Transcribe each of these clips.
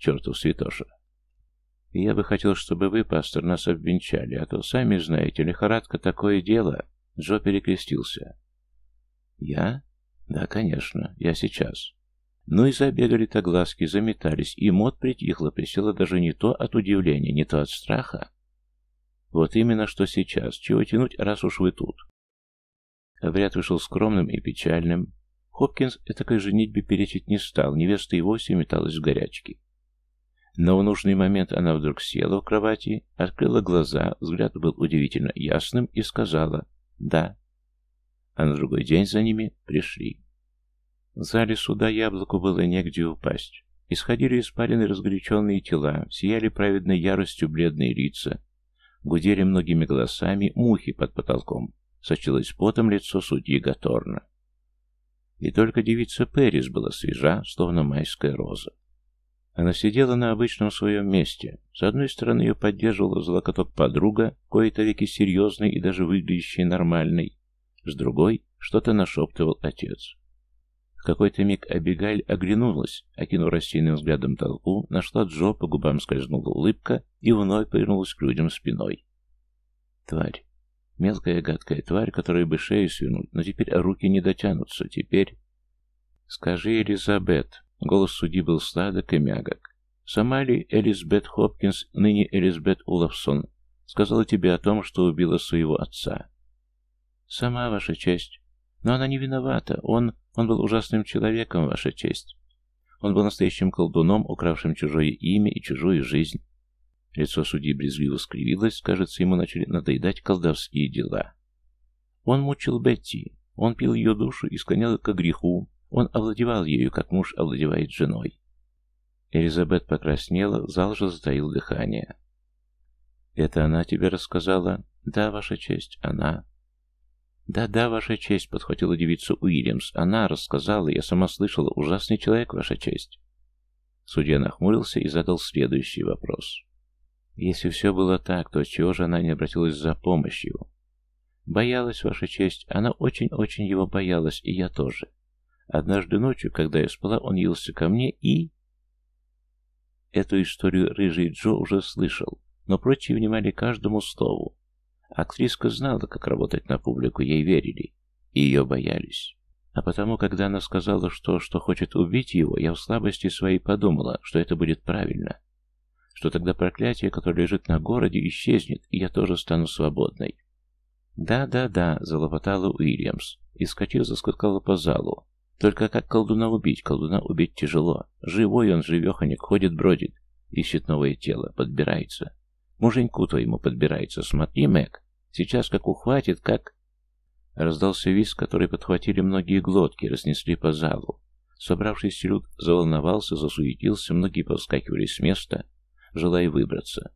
чертов святоша. И я бы хотел, чтобы вы, пастор, нас обвенчали, а то, сами знаете, лихорадка такое дело. Джо перекрестился. Я? Да, конечно, я сейчас. Ну и забегали-то глазки, заметались, и мод притихла, присела даже не то от удивления, не то от страха. Вот именно что сейчас. Чего тянуть, раз уж вы тут? Обряд вышел скромным и печальным. Хопкинс этакой женитьбе перечить не стал, невеста и вовсе металась в горячке. Но в нужный момент она вдруг села в кровати, открыла глаза, взгляд был удивительно ясным и сказала «да». А на другой день за ними пришли. В зале суда яблоку было негде упасть. Исходили испарены разгоряченные тела, сияли праведной яростью бледные лица, гудели многими голосами мухи под потолком, сочилось потом лицо судьи Гаторна. И только девица Перис была свежа, словно майская роза. Она сидела на обычном своем месте. С одной стороны ее поддерживала за подруга, кое-то веки серьезной и даже выглядящей нормальной. С другой что-то нашептывал отец. В какой-то миг Абигаль оглянулась, окинув рассеянным взглядом толпу, нашла Джо, по губам скользнула улыбка и вновь повернулась к людям спиной. Тварь. Мелкая гадкая тварь, которая бы шею свинуть, но теперь руки не дотянутся, теперь... «Скажи, Элизабет», — голос судьи был сладок и мягок, «сама ли Элизабет Хопкинс, ныне Элизабет Уловсон, сказала тебе о том, что убила своего отца?» «Сама, ваша честь. Но она не виновата. Он... он был ужасным человеком, ваша честь. Он был настоящим колдуном, укравшим чужое имя и чужую жизнь. Лицо судьи брезгливо скривилось, кажется, ему начали надоедать колдовские дела. Он мучил Бетти, он пил ее душу и склонял к греху, он овладевал ею, как муж овладевает женой. Элизабет покраснела, зал же затаил дыхание. «Это она тебе рассказала?» «Да, ваша честь, она». «Да-да, ваша честь», — подхватила девица Уильямс. «Она рассказала, я сама слышала, ужасный человек, ваша честь». Судья нахмурился и задал следующий вопрос. Если все было так, то чего же она не обратилась за помощью? Боялась, Ваша честь, она очень-очень его боялась, и я тоже. Однажды ночью, когда я спала, он явился ко мне и... Эту историю рыжий Джо уже слышал, но прочие внимали каждому слову. Актриска знала, как работать на публику, ей верили, и ее боялись. А потому, когда она сказала, что, что хочет убить его, я в слабости своей подумала, что это будет правильно что тогда проклятие, которое лежит на городе, исчезнет, и я тоже стану свободной. «Да-да-да», — залопотала Уильямс, и, скачив, заскакала по залу. «Только как колдуна убить? Колдуна убить тяжело. Живой он, живеханик, ходит, бродит, ищет новое тело, подбирается. Муженьку твоему подбирается. Смотри, Мэг, сейчас как ухватит, как...» Раздался виск, который подхватили многие глотки, разнесли по залу. Собравшийся люд заволновался, засуетился, многие повскакивали с места, желая выбраться.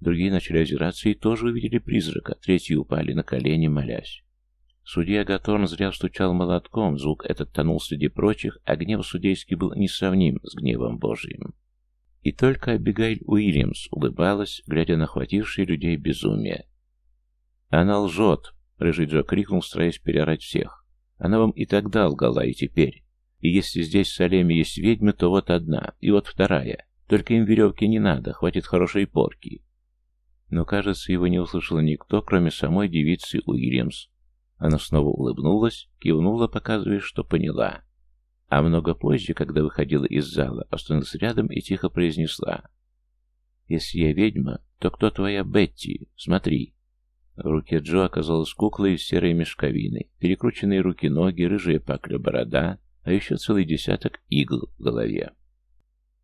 Другие начали озираться и тоже увидели призрака, третьи упали на колени, молясь. Судья Гаторн зря стучал молотком, звук этот тонул среди прочих, а гнев судейский был несравним с гневом Божьим. И только Абигайль Уильямс улыбалась, глядя на хватившие людей безумие. «Она лжет!» — Рыжий Джо крикнул, стараясь переорать всех. «Она вам и тогда лгала, и теперь. И если здесь в Салеме есть ведьмы, то вот одна, и вот вторая. Только им веревки не надо, хватит хорошей порки. Но, кажется, его не услышал никто, кроме самой девицы Уильямс. Она снова улыбнулась, кивнула, показывая, что поняла. А много позже, когда выходила из зала, остановилась рядом и тихо произнесла. «Если я ведьма, то кто твоя Бетти? Смотри». В руке Джо оказалась кукла из серой мешковины, перекрученные руки-ноги, рыжая пакля борода, а еще целый десяток игл в голове.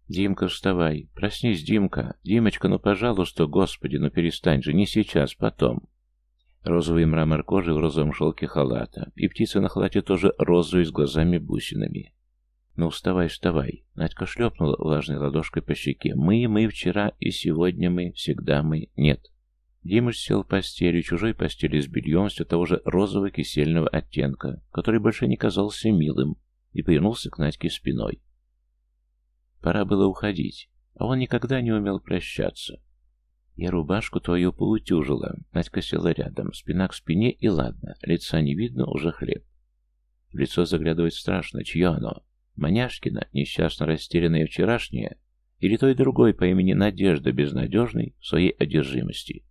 «Димка, вставай! Проснись, Димка! Димочка, ну, пожалуйста, господи, ну перестань же, не сейчас, потом!» Розовый мрамор кожи в розовом шелке халата, и птица на халате тоже розовый с глазами-бусинами. «Ну, вставай, вставай!» Надька шлепнула влажной ладошкой по щеке. «Мы, мы вчера, и сегодня мы, всегда мы, нет!» Димыч сел в постели, чужой постели с бельем все того же розового кисельного оттенка, который больше не казался милым, и повернулся к Надьке спиной. Пора было уходить, а он никогда не умел прощаться. Я рубашку твою поутюжила. Надька села рядом, спина к спине, и ладно, лица не видно, уже хлеб. В лицо заглядывать страшно, чье оно? Маняшкина, несчастно растерянная вчерашняя? или той другой по имени Надежда Безнадежной в своей одержимости.